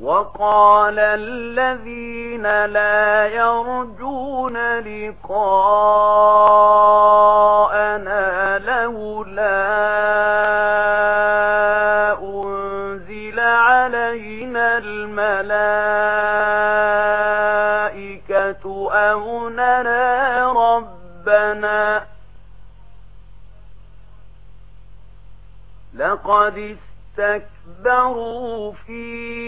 وقال الذين لا يرجون لقاءنا لولا أنزل علينا الملائكة أو نرى ربنا لقد استكبروا فِي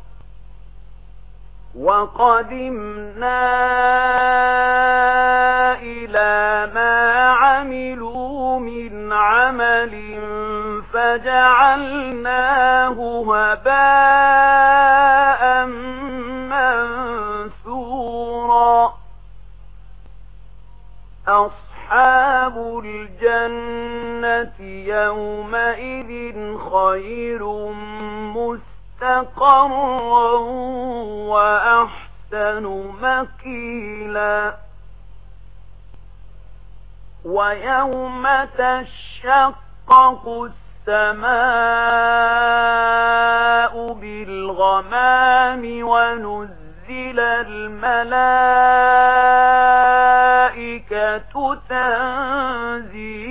وَقَدِمْنَا إِلَى مَا عَمِلُوا مِنْ عَمَلٍ فَجَعَلْنَاهُ هَبَاءً مَنْثُورًا. أَصْحَابُ الْجَنَّةِ يَوْمَئِذٍ خَيْرٌ مسلم مستقرا وأحسن مكيلا ويوم تشقق السماء بالغمام ونزل الملائكة تنزيلا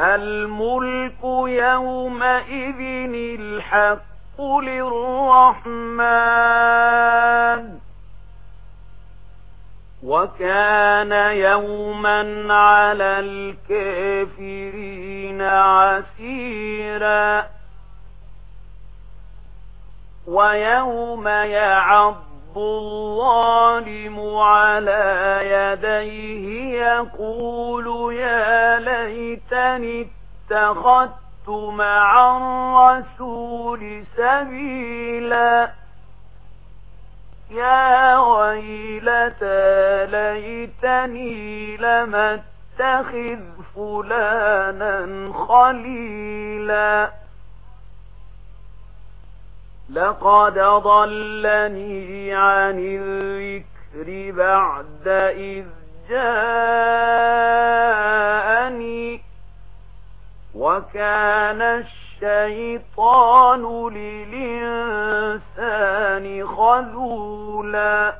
الملك يومئذ الحق للرحمن وكان يوما على الكافرين عسيرا ويوم يعض يَرُدُّ الظَّالِمُ عَلَى يَدَيْهِ يَقُولُ يَا لَيْتَنِي اتَّخَذْتُ مَعَ الرَّسُولِ سَبِيلًا يَا وَيْلَتَى لَيْتَنِي لَمْ اتَّخِذْ فُلَانًا خَلِيلًا لقد ضلني عن الذكر بعد إذ جاءني وكان الشيطان للإنسان خذولا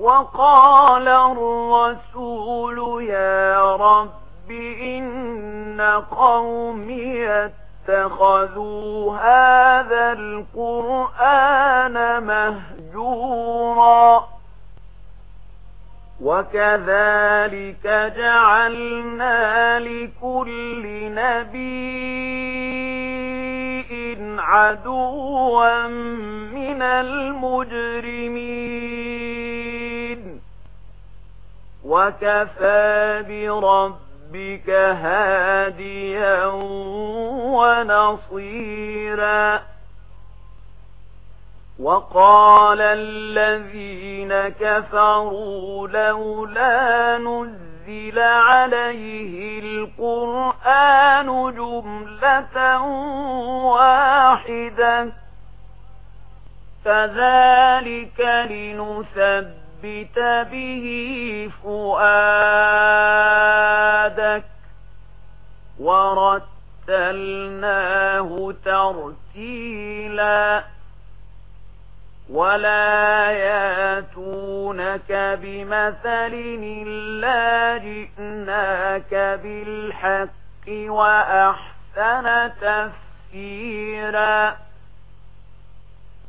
وقال الرسول يا رب إن قومي اتخذوا هذا القرآن مهجورا وكذلك جعلنا لكل نبي عدوا من المجرمين. وكفى برب ربك هاديا ونصيرا. وقال الذين كفروا لولا نزل عليه القرآن جملة واحدة. فذلك لنسبب ثبت به فؤادك ورتلناه ترتيلا ولا ياتونك بمثل إلا جئناك بالحق وأحسن تفسيرا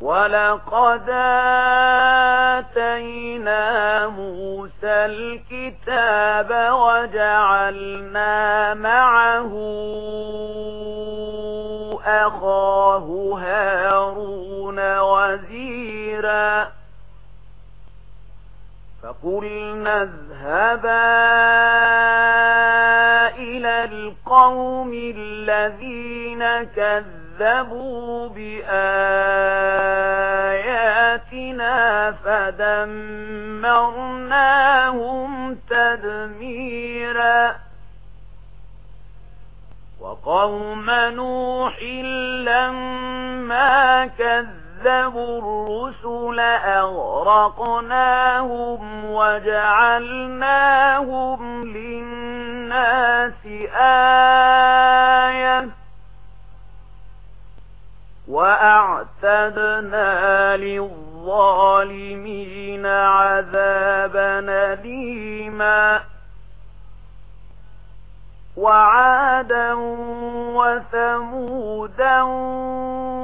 وَلَقَدْ آتَيْنَا مُوسَى الْكِتَابَ وَجَعَلْنَا مَعَهُ أَخَاهُ هَارُونَ وَزِيرًا فَقُلْنَا اذْهَبَا إِلَى الْقَوْمِ الَّذِينَ كَذَّبُوا كذبوا بآياتنا فدمرناهم تدميرا وقوم نوح لما كذبوا الرسل أغرقناهم وجعلناهم للناس آية وأعتدنا للظالمين عذابا ديما وعادا وثمودا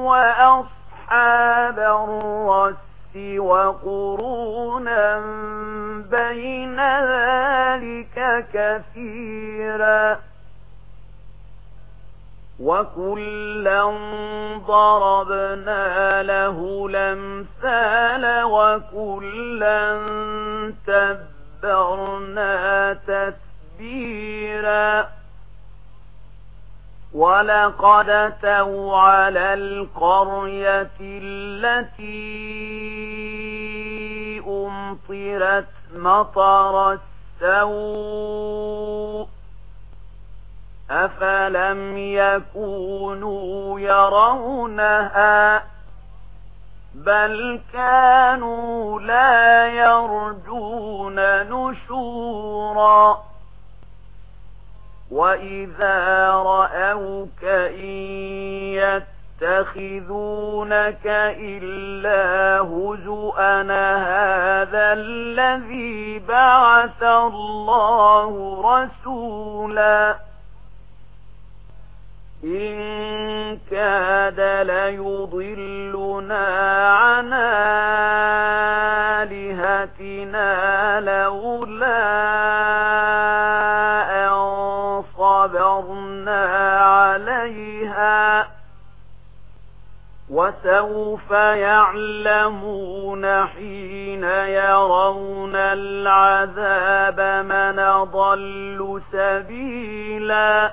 وأصحاب الرس وقرونا بين ذلك كثيرا وَكُلًّا ضَرَبْنَا لَهُ الْأَمْثَالَ وَكُلًّا تَبَّرْنَا تَتْبِيرًا وَلَقَدْ أَتَوْا عَلَى الْقَرْيَةِ الَّتِي أُمْطِرَتْ مَطَرَ السَّوْءِ أفلم يكونوا يرونها بل كانوا لا يرجون نشورا وإذا رأوك إن يتخذونك إلا هزؤا هذا الذي بعث الله رسولا إن كاد ليضلنا عن آلهتنا لولا أن صبرنا عليها وسوف يعلمون حين يرون العذاب من ضل سبيلاً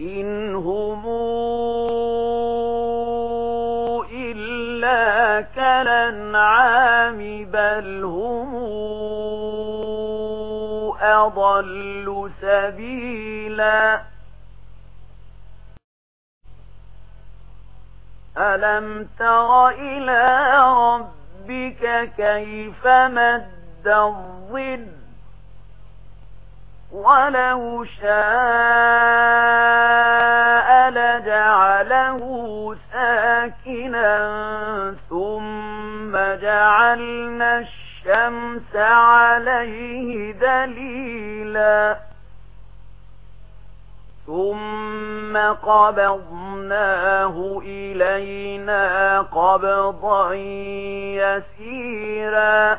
إن هم إلا كالأنعام بل هم أضل سبيلا ألم تر إلى ربك كيف مد الظل ولو شاء لجعله ساكنا ثم جعلنا الشمس عليه دليلا ثم قبضناه إلينا قبضا يسيرا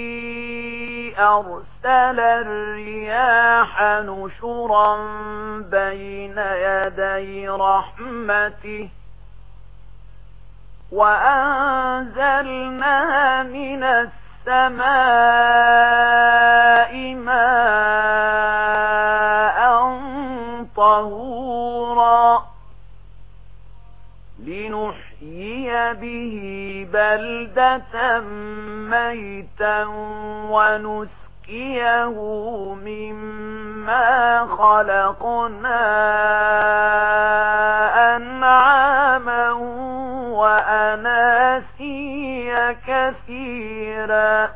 أرسل الرياح نشرا بين يدي رحمته وأنزلنا من السماء ماء طهورا لنحر نحيي به بلدة ميتا ونسكيه مما خلقنا أنعاما وأناسيا كثيرا.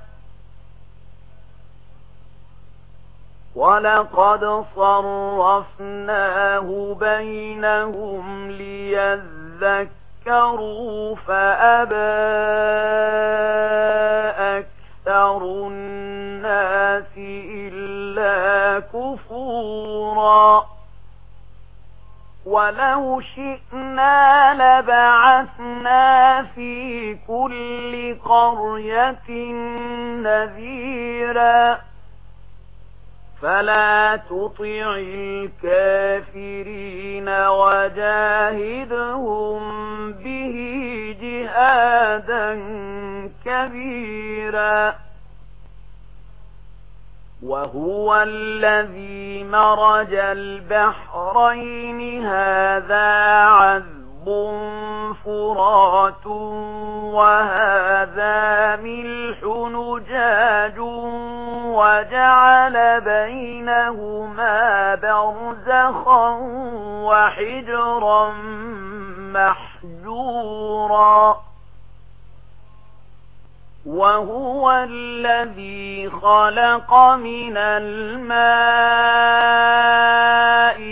ولقد صرفناه بينهم ليذكر ذكروا فأبى أكثر الناس إلا كفورا ولو شئنا لبعثنا في كل قرية نذيرا فلا تطع الكافرين وجاهدهم به جهادا كبيرا وهو الذي مرج البحرين هذا عذب أرض فرات وهذا ملح نجاج وجعل بينهما برزخا وحجرا محجورا وهو الذي خلق من الماء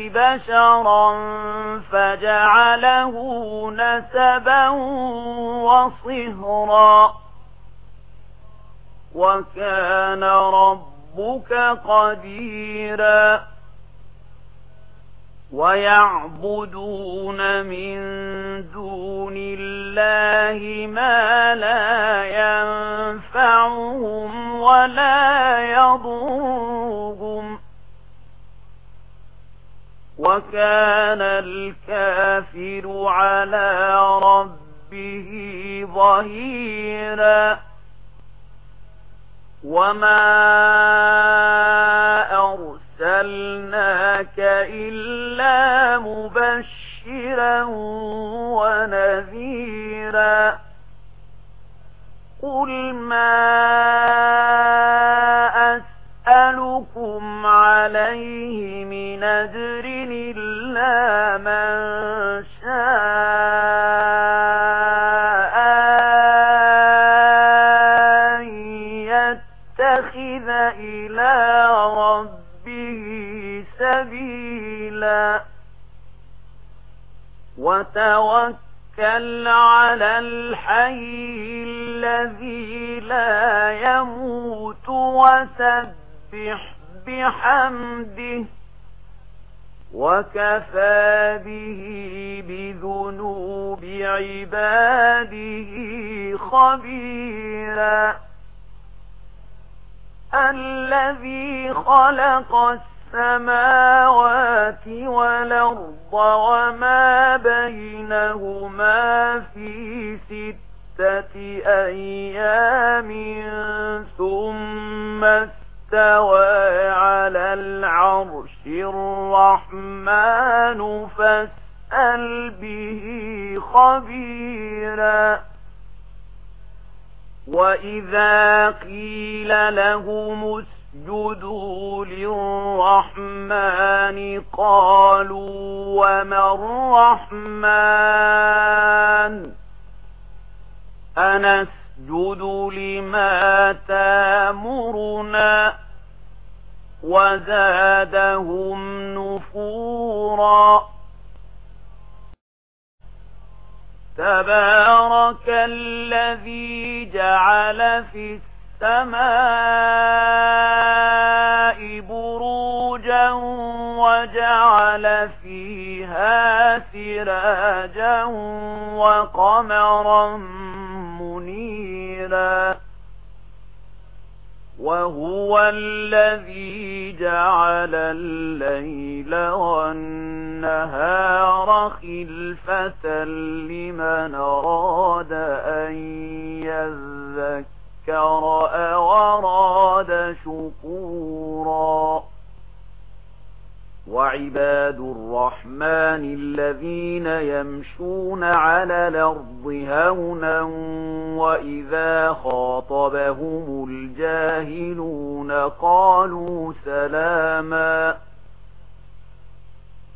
بشرا فجعله نسبا وصهرا وكان ربك قديرا ويعبدون من دون الله ما لا ينفعهم ولا يضرهم وكان الكافر على ربه ظهيرا وما أرسلناك إلا مبشرا ونذيرا قل ما أسألكم عليه من أجر إلا من شاء أن يتخذ إلى ربه سبيلا وتوكل توكل على الحي الذي لا يموت وسبح بحمده وكفى به بذنوب عباده خبيرا الذي خلق السماء السماوات والأرض وما بينهما في ستة أيام ثم استوى على العرش الرحمن فاسأل به خبيرا وإذا قيل لهم اسجدوا للرحمن قالوا وما الرحمن؟ أنسجد لما تامرنا وزادهم نفورا. تبارك الذي جعل في السماء بروجا وجعل فيها سراجا وقمرا منيرا وهو الذي جعل الليل والنهار خلفة لمن أراد أن يذكر شكر وراد شكورا. وعباد الرحمن الذين يمشون على الأرض هونا وإذا خاطبهم الجاهلون قالوا سلاما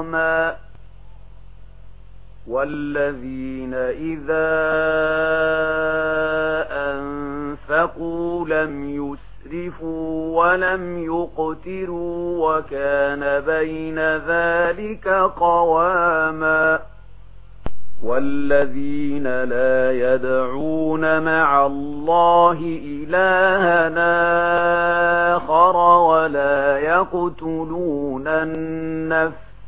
حراما والذين إذا أنفقوا لم يسرفوا ولم يقتروا وكان بين ذلك قواما والذين لا يدعون مع الله إلهنا آخر ولا يقتلون النفس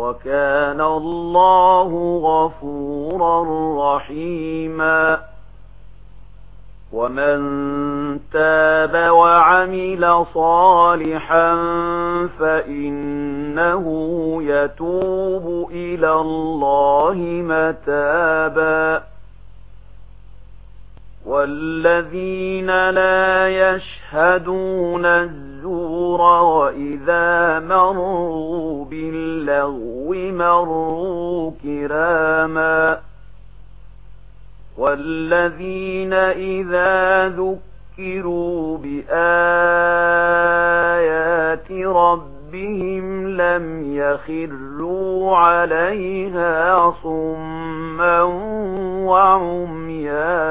وكان الله غفورا رحيما. ومن تاب وعمل صالحا فإنه يتوب إلى الله متابا. والذين لا يشهدون الزمان الطور وإذا مروا باللغو مروا كراما والذين إذا ذكروا بآيات ربهم لم يخروا عليها صما وعميانا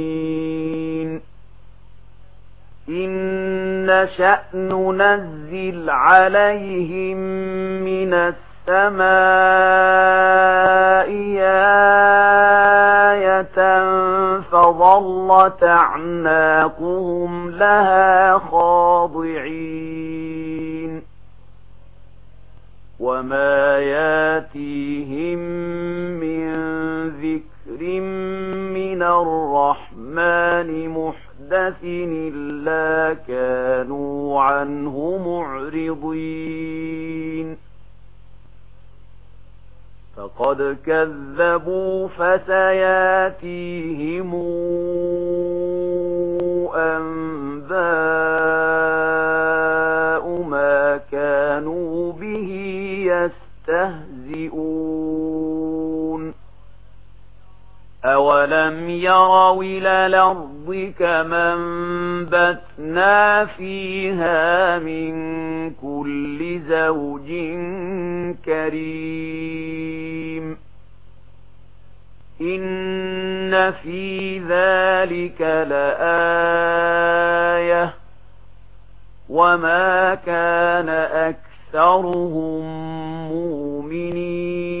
إن شأن ننزل عليهم من السماء آية فظلت أعناقهم لها خاضعين وما ياتيهم من ذكر من الرحمن محرم محدث إلا كانوا عنه معرضين فقد كذبوا فسياتيهم أنباء ما كانوا به يستهزئون أولم يروا إلى الأرض كمن بتنا فيها من كل زوج كريم إن في ذلك لآية وما كان أكثرهم مؤمنين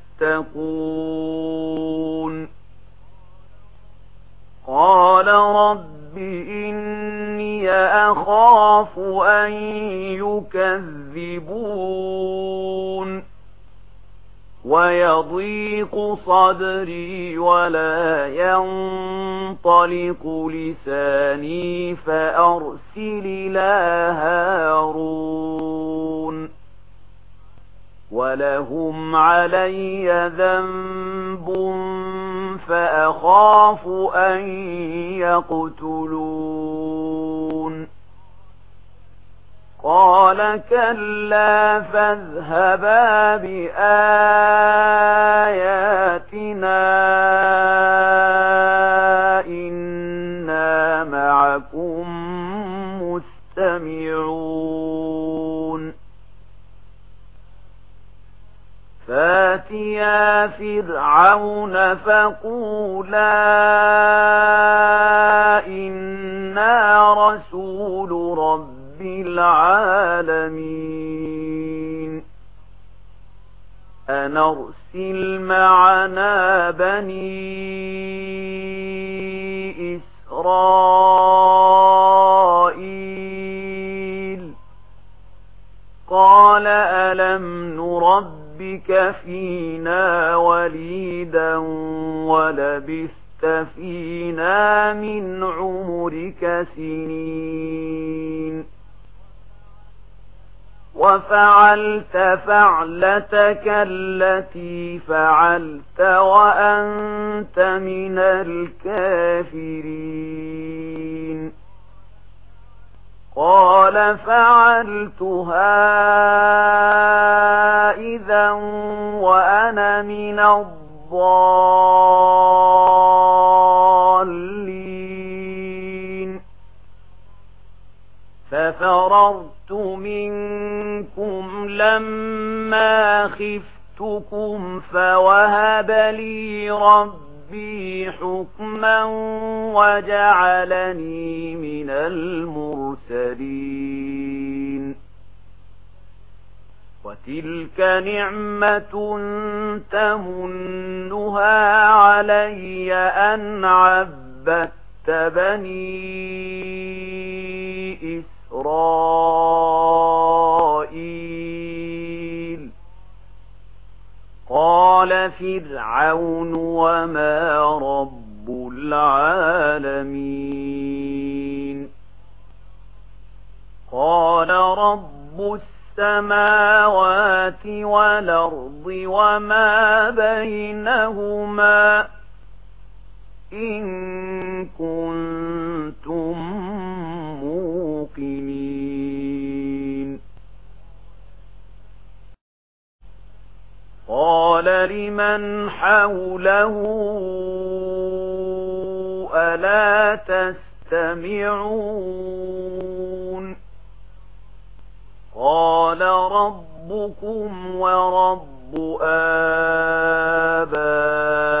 تتقون. قال رب إني أخاف أن يكذبون. ويضيق صدري ولا ينطلق لساني فأرسل إلى هارون. ولهم علي ذنب فأخاف أن يقتلون قال كلا فاذهبا بآياتنا إنا معكم مستمعون فاتيا فرعون فقولا إنا رسول رب العالمين أنرسل معنا بني إسرائيل قال ألم نرب بك فينا وليدا ولبست فينا من عمرك سنين. وفعلت فعلتك التي فعلت وأنت من الكافرين. قال فعلتها إذا وأنا من الضالين. ففررت منكم لما خفتكم فوهب لي ربي بي حكما وجعلني من المرسلين. وتلك نعمة تمنها علي أن عبدت بني إسرائيل. قال فرعون وما رب العالمين قال رب السماوات والأرض وما بينهما إن كنتم قال لمن حوله ألا تستمعون؟ قال ربكم ورب آبائكم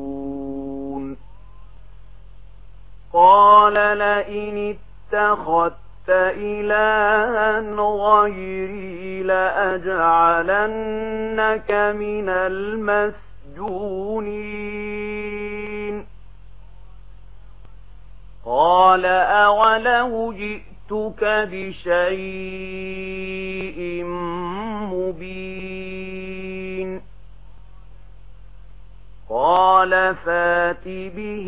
قال لئن اتخذت إلها غيري لأجعلنك من المسجونين. قال أوله جئتك بشيء مبين. قال فات به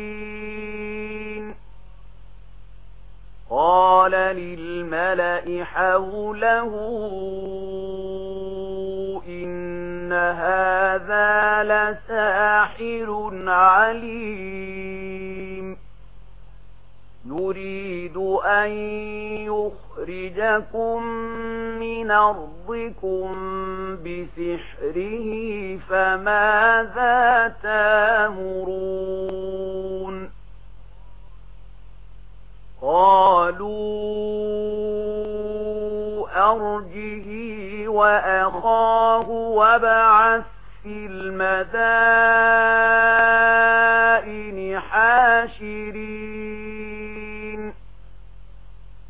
للملأ حوله إن هذا لساحر عليم يريد أن يخرجكم من أرضكم بسحره فماذا تامرون قالوا أرجه وأخاه وبعث في المدائن حاشرين.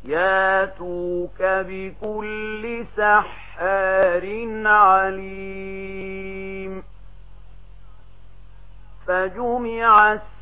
ياتوك بكل سحار عليم. فجمع السحار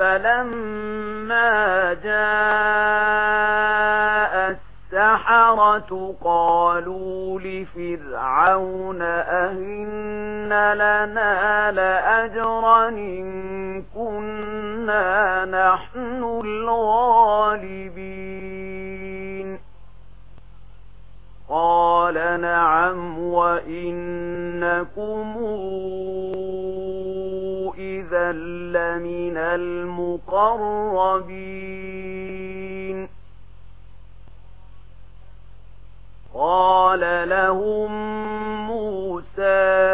فلما جاء السحرة قالوا لفرعون أهن لنا لأجرا إن كنا نحن الغالبين قال نعم وإنكم لمن المقربين قال لهم موسى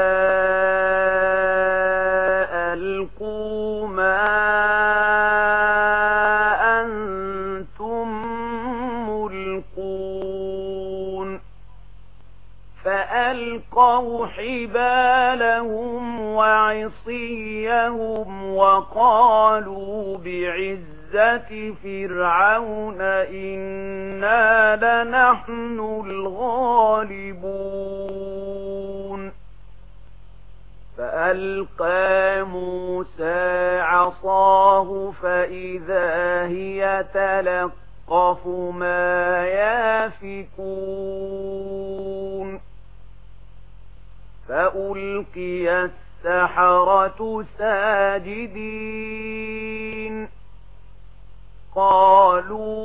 حِبَالَهُمْ وَعِصِيَّهُمْ وَقَالُوا بِعِزَّةِ فِرْعَوْنَ إِنَّا لَنَحْنُ الْغَالِبُونَ فَأَلْقَى مُوسَى عَصَاهُ فَإِذَا هِيَ تَلَقَّفُ مَا يَافِكُونَ فألقي السحرة ساجدين قالوا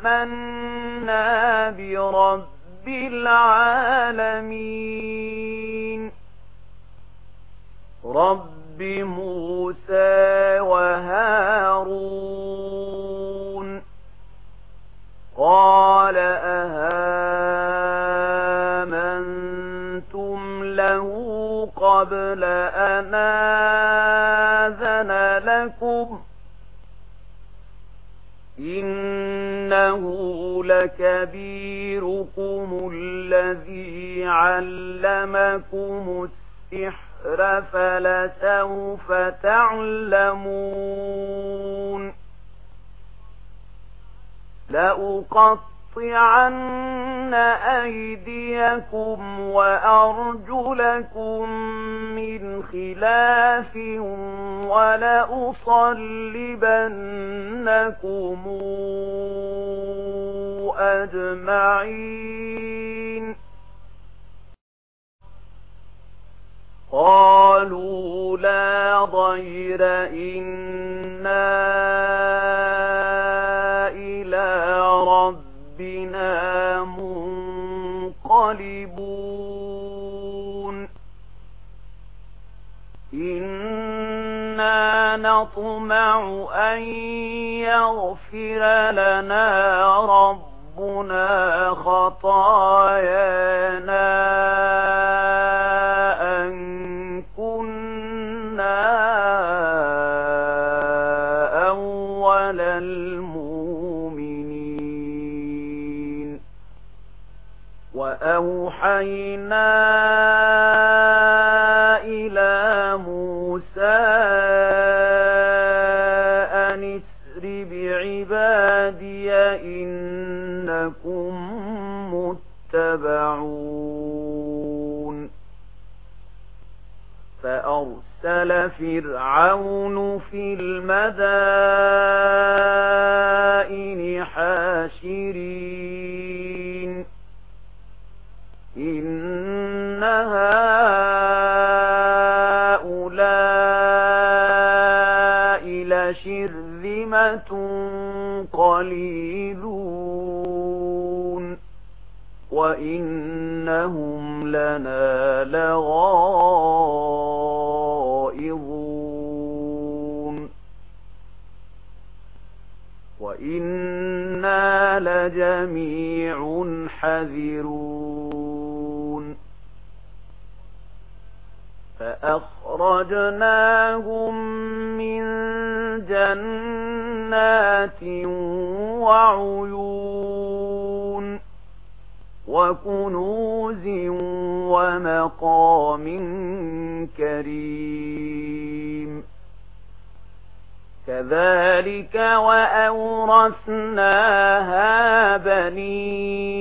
آمنا برب العالمين رب موسى وهارون قال قبل أن آذن لكم إنه لكبيركم الذي علمكم السحر فلسوف تعلمون لأقطع لَأَقْطِعَنَّ أَيْدِيَكُمْ وَأَرْجُلَكُمْ مِنْ خِلَافٍ وَلَأُصَلِّبَنَّكُمْ أَجْمَعِينَ قَالُوا لَا ضَيْرَ إِنَّا نطمع أن يغفر لنا ربنا خطايانا أرسل فرعون في المدائن حاشرين إن هؤلاء لشرذمة قليلون وإنهم لنا لغاية منتظرون فأخرجناهم من جنات وعيون وكنوز ومقام كريم كذلك وأورثناها بنين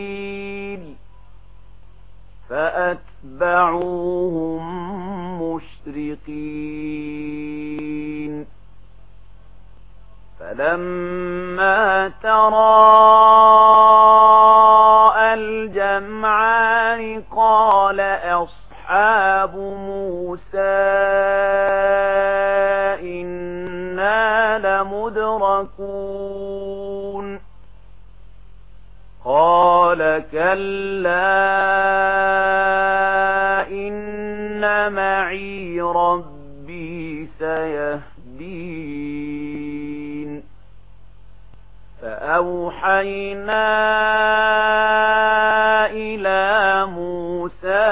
إسرائيل فأتبعوهم مشرقين فلما ترى الجمعان قال أصحاب كلا إن معي ربي سيهدين فأوحينا إلى موسى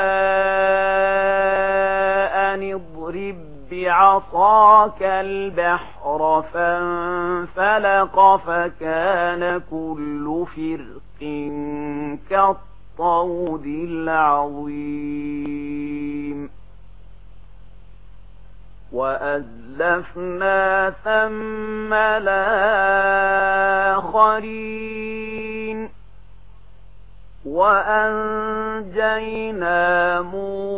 أن اضرب بعصاك البحر فانفلق فكان كل فرق الطود العظيم. وأزلفنا ثم الآخرين. وأنجينا موسى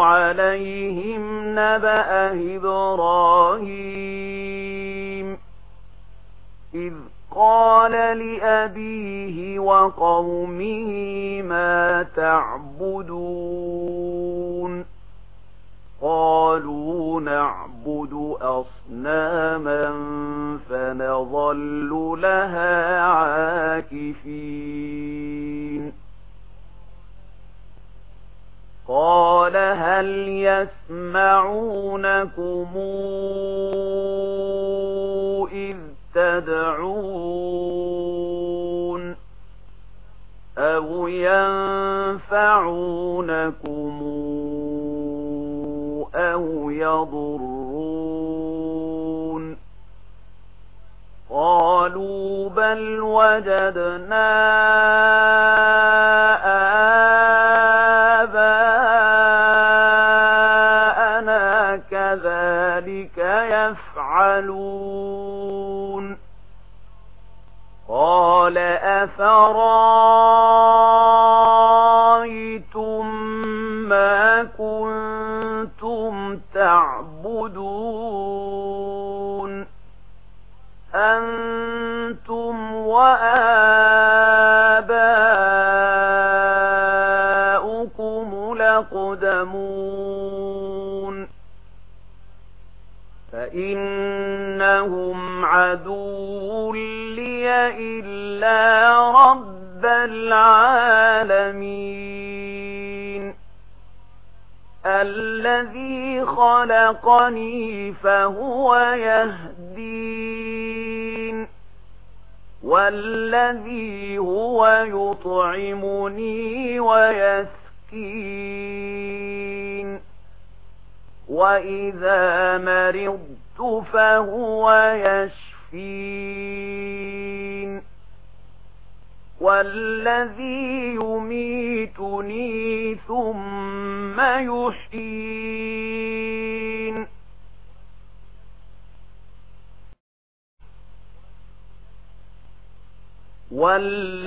عَلَيْهِمْ نَبَأَ إِبْرَاهِيمَ إِذْ قَالَ لِأَبِيهِ وَقَوْمِهِ مَا تَعْبُدُونَ قَالُوا نَعْبُدُ أَصْنَامًا فَنَظَلُّ لَهَا عَاكِفِينَ قال هل يسمعونكم إذ تدعون أو ينفعونكم أو يضرون قالوا بل وجدنا يَهْدِيَنِي فَهُوَ يَهْدِينِ وَالَّذِي هُوَ يُطْعِمُنِي وَيَسْقِينِ وَإِذَا مَرِضْتُ فَهُوَ يَشْفِينِ وَالَّذِي يُمِيتُنِي ثُمَّ يُحْيِينِ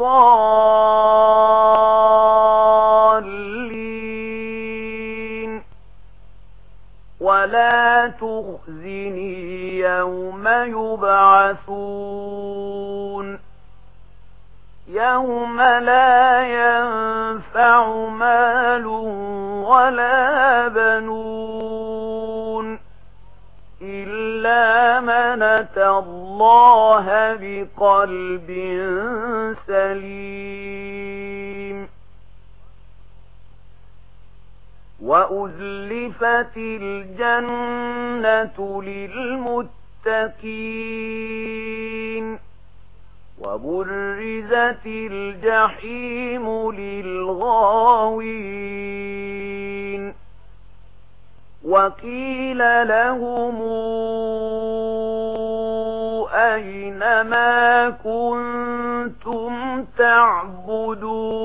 الضالين. ولا تخزني يوم يبعثون. يوم لا ينفع مال ولا بنون. آمنت الله بقلب سليم وأزلفت الجنة للمتقين وبرزت الجحيم للغاوين وقيل لهم أين ما كنتم تعبدون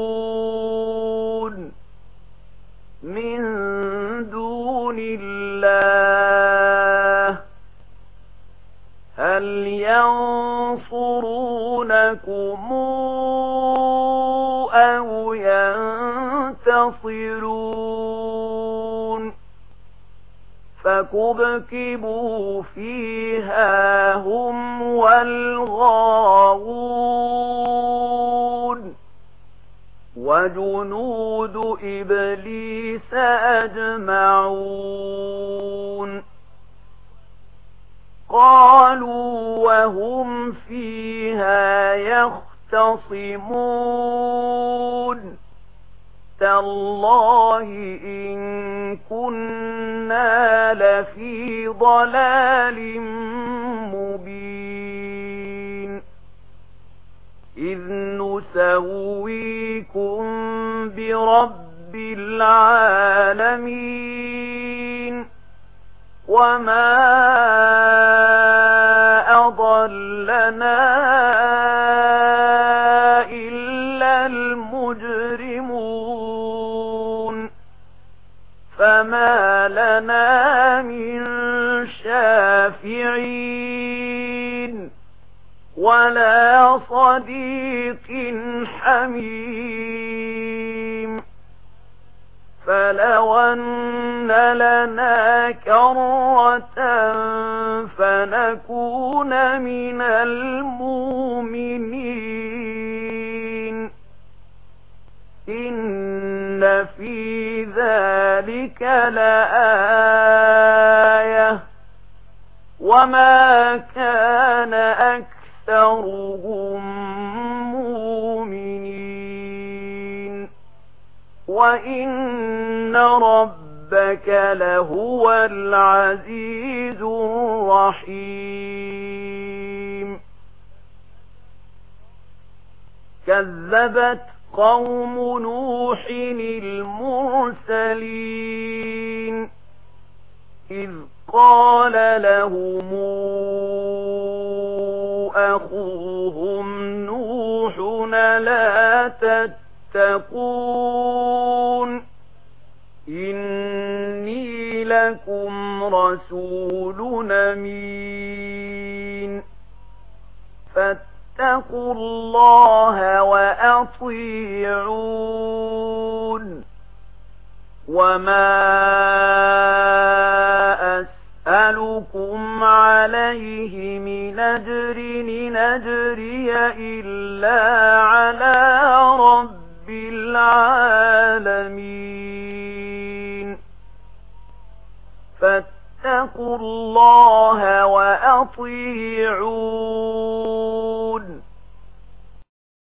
من دون الله هل ينصرونكم أو ينتصرون فكبكبوا فيها هم والغاغون وجنود إبليس أجمعون قالوا وهم فيها يختصمون تالله إن كنا لفي ضلال مبين. إذ نسويكم برب العالمين. وما أضلنا فما لنا من شافعين ولا صديق حميم فلو أن لنا كرة فنكون من المؤمنين ذلك لآية وما كان أكثرهم مؤمنين وإن ربك لهو العزيز الرحيم كذبت قوم نوح المرسلين. إذ قال لهم أخوهم نوح لا تتقون؟ إني لكم رسول نمين فاتقون فاتقوا الله وأطيعون. وما أسألكم عليه من أجر لنجري إلا على رب العالمين. فاتقوا الله وأطيعون.